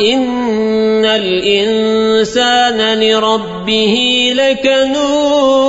إن الإنسان لربه لكنود